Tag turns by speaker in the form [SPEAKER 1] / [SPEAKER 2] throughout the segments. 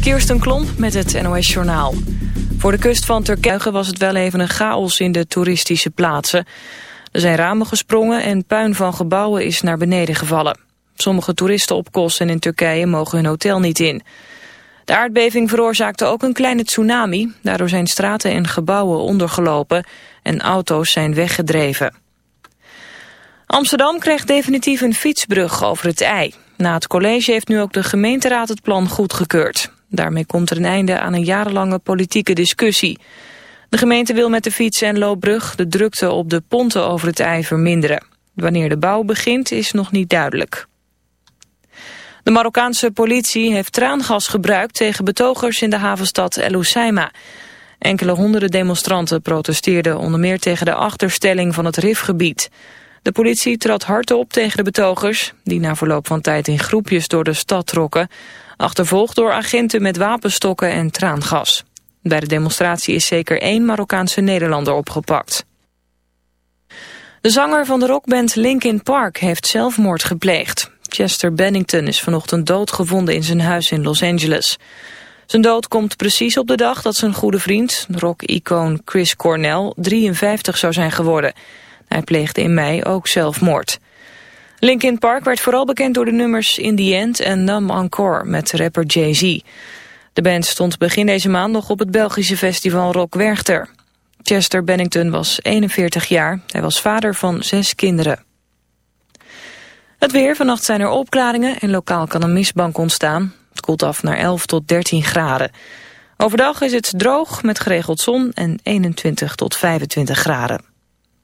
[SPEAKER 1] Kirsten Klomp met het NOS Journaal. Voor de kust van Turkije was het wel even een chaos in de toeristische plaatsen. Er zijn ramen gesprongen en puin van gebouwen is naar beneden gevallen. Sommige toeristen op Kos en in Turkije mogen hun hotel niet in. De aardbeving veroorzaakte ook een kleine tsunami. Daardoor zijn straten en gebouwen ondergelopen en auto's zijn weggedreven. Amsterdam krijgt definitief een fietsbrug over het IJ. Na het college heeft nu ook de gemeenteraad het plan goedgekeurd. Daarmee komt er een einde aan een jarenlange politieke discussie. De gemeente wil met de fiets- en loopbrug de drukte op de ponten over het IJ verminderen. Wanneer de bouw begint is nog niet duidelijk. De Marokkaanse politie heeft traangas gebruikt tegen betogers in de havenstad El Hoceima. Enkele honderden demonstranten protesteerden onder meer tegen de achterstelling van het Rifgebied. De politie trad hard op tegen de betogers, die na verloop van tijd in groepjes door de stad trokken, achtervolgd door agenten met wapenstokken en traangas. Bij de demonstratie is zeker één Marokkaanse Nederlander opgepakt. De zanger van de rockband Linkin Park heeft zelfmoord gepleegd. Chester Bennington is vanochtend doodgevonden in zijn huis in Los Angeles. Zijn dood komt precies op de dag dat zijn goede vriend, rock-icoon Chris Cornell, 53 zou zijn geworden. Hij pleegde in mei ook zelfmoord. Linkin Park werd vooral bekend door de nummers In The End en Numb Encore met rapper Jay-Z. De band stond begin deze maand nog op het Belgische festival Rock Werchter. Chester Bennington was 41 jaar. Hij was vader van zes kinderen. Het weer, vannacht zijn er opklaringen en lokaal kan een mistbank ontstaan. Het koelt af naar 11 tot 13 graden. Overdag is het droog met geregeld zon en 21 tot 25 graden.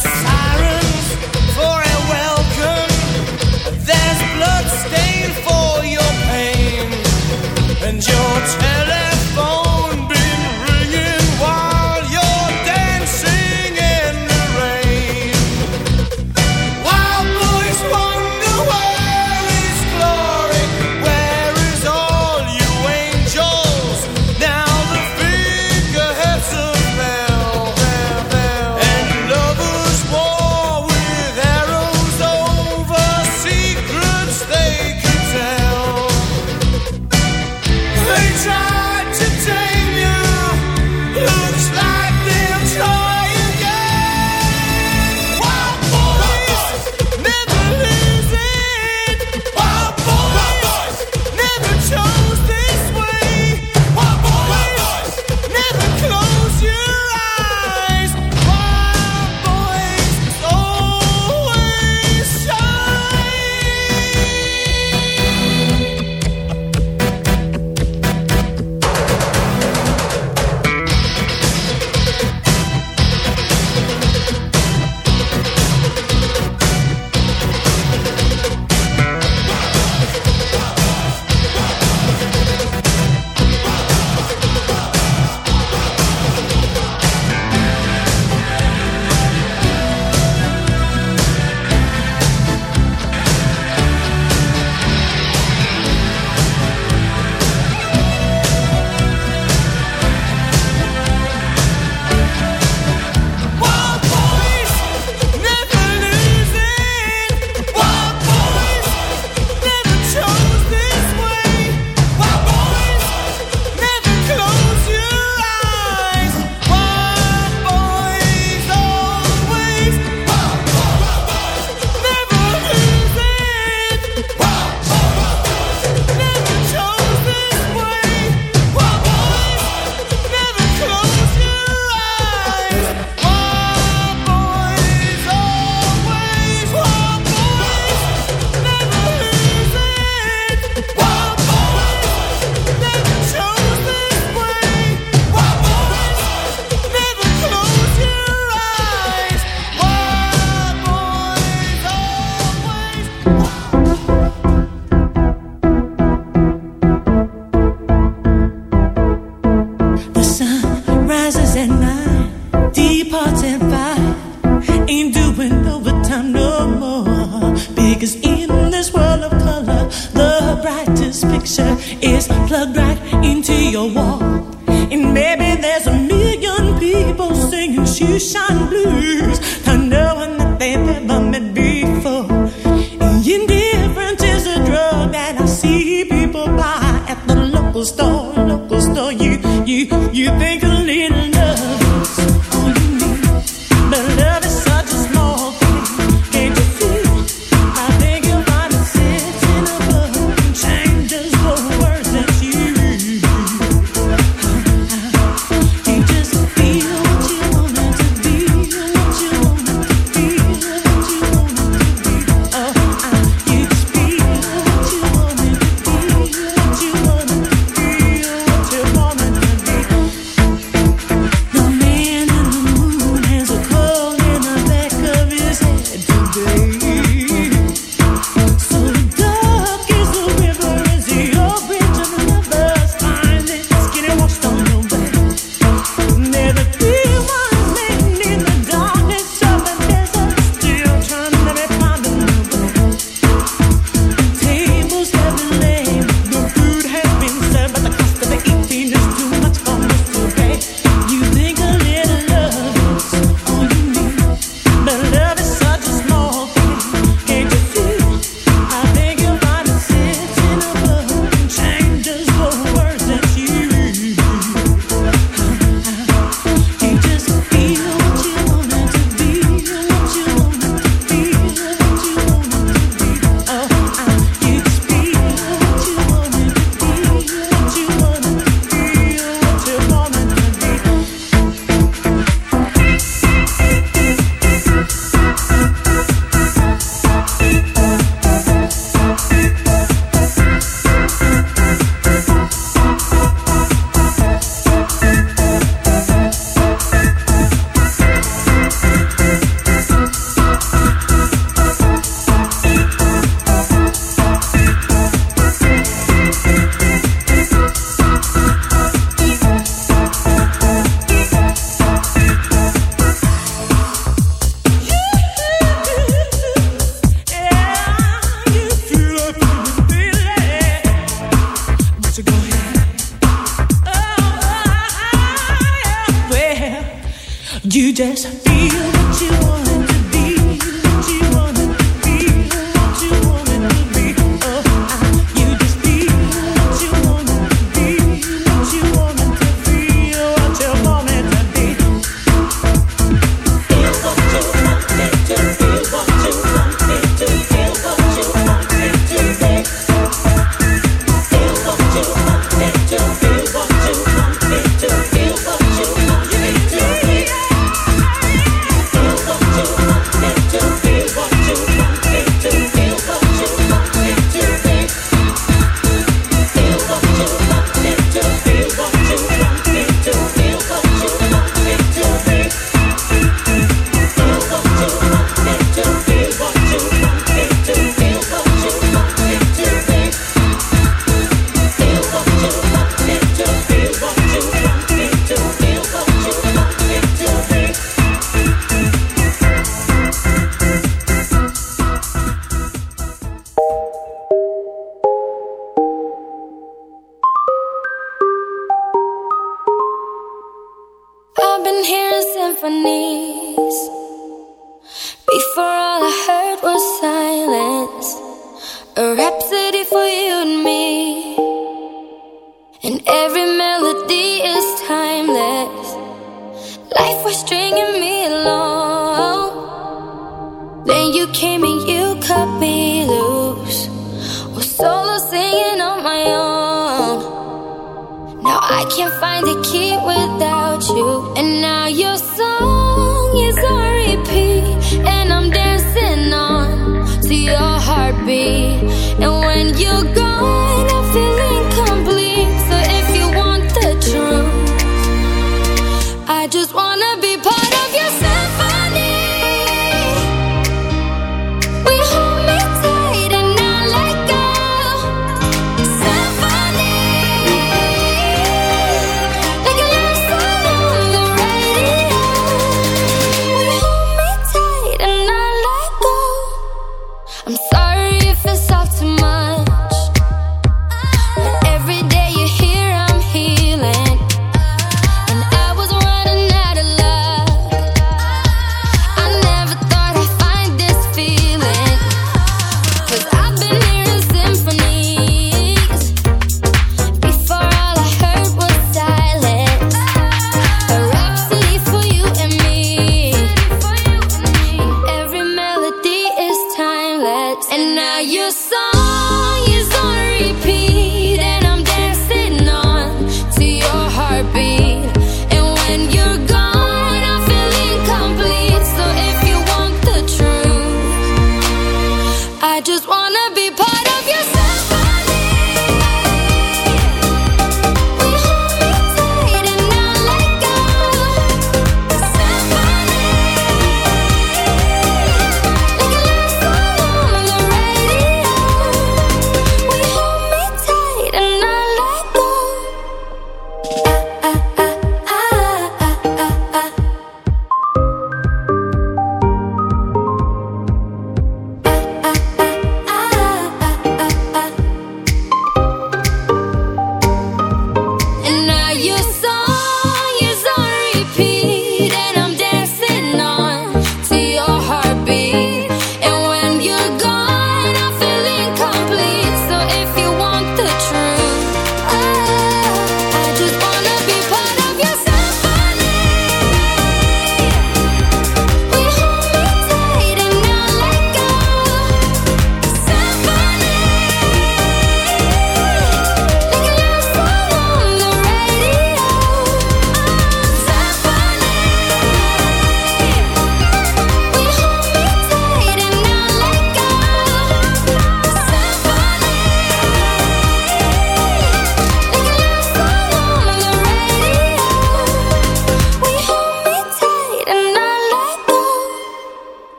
[SPEAKER 2] shots.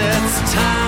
[SPEAKER 2] it's time.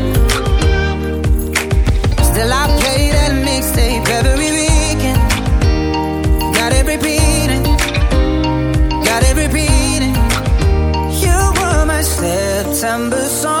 [SPEAKER 3] December song.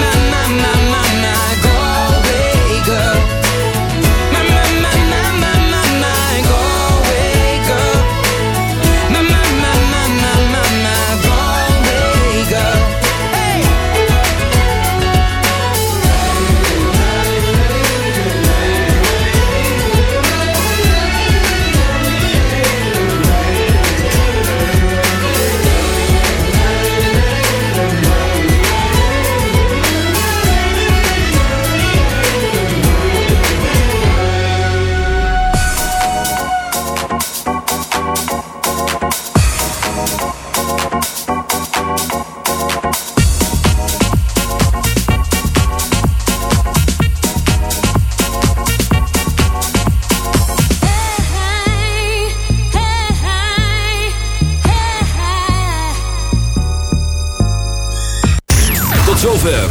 [SPEAKER 4] My, my, my,